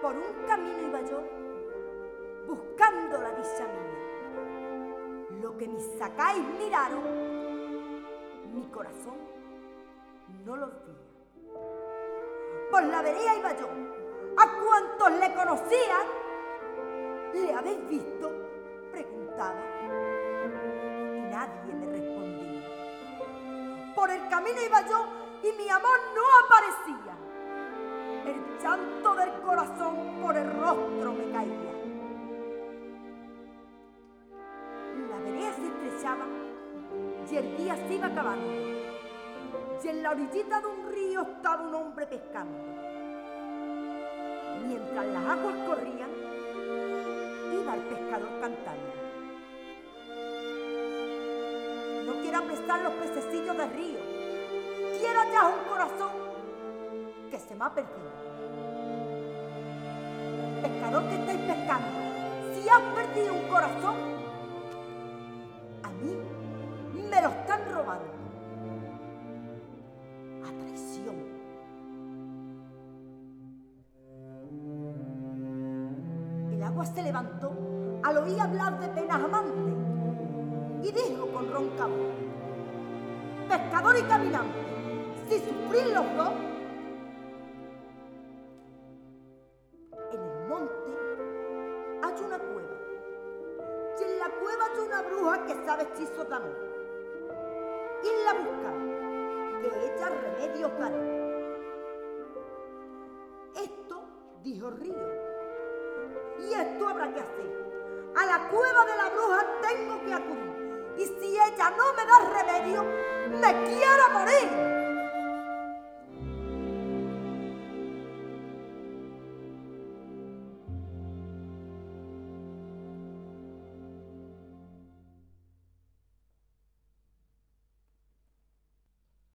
Por un camino iba yo buscando la dicha mía. Lo que mis sacáis miraron, mi corazón no lo olvida. Por la vereda iba yo, a cuantos le conocían, ¿le habéis visto? Preguntaba. Y nadie me respondía. Por el camino iba yo y mi amor no aparecía. El llanto del corazón por el rostro me caía. La vereda se estrechaba y el día se iba acabando. Y en la orillita de un río estaba un hombre pescando. Mientras las aguas corrían, iba el pescador cantando. No quiero aprestar los pececillos del río. Quiero ya un corazón ha perdido. Pescador que estáis pescando, si has perdido un corazón, a mí me lo están robando. A traición. El agua se levantó al oír hablar de penas amantes y dijo con ronca voz, pescador y caminante, si sufrís los dos, la una bruja que sabe hechizos de amor. Irla a buscar, que ella remedios dará. Esto dijo Río, y esto habrá que hacer. A la cueva de la bruja tengo que acudir. Y si ella no me da remedio, me quiero morir.